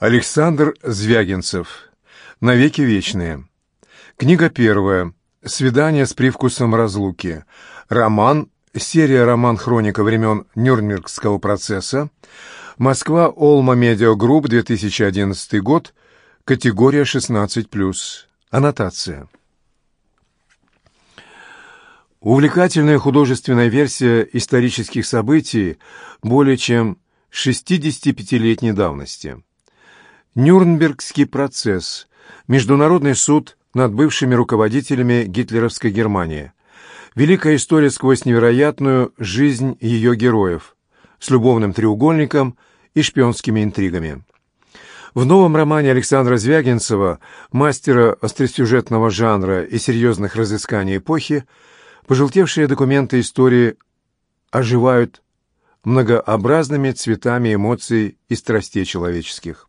Александр Звягинцев. «Навеки вечные». Книга первая. «Свидание с привкусом разлуки». Роман. Серия роман-хроника времен Нюрнбергского процесса. Москва. Олма Медиа Групп. 2011 год. Категория 16+. Аннотация. Увлекательная художественная версия исторических событий более чем 65-летней давности. Нюрнбергский процесс. Международный суд над бывшими руководителями гитлеровской Германии. Великая история сквозь невероятную жизнь ее героев с любовным треугольником и шпионскими интригами. В новом романе Александра Звягинцева, мастера остросюжетного жанра и серьезных разысканий эпохи, пожелтевшие документы истории оживают многообразными цветами эмоций и страстей человеческих.